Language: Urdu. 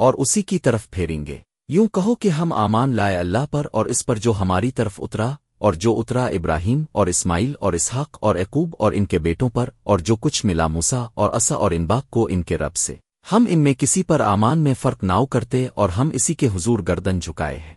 اور اسی کی طرف پھیریں گے۔ یوں کہو کہ ہم آمان لائے اللہ پر اور اس پر جو ہماری طرف اترا اور جو اترا ابراہیم اور اسماعیل اور اسحاق اور عقوب اور ان کے بیٹوں پر اور جو کچھ ملا موسا اور اسا اور انباق کو ان کے رب سے۔ ہم ان میں کسی پر آمان میں فرق ناؤ کرتے اور ہم اسی کے حضور گردن جھکائے ہیں۔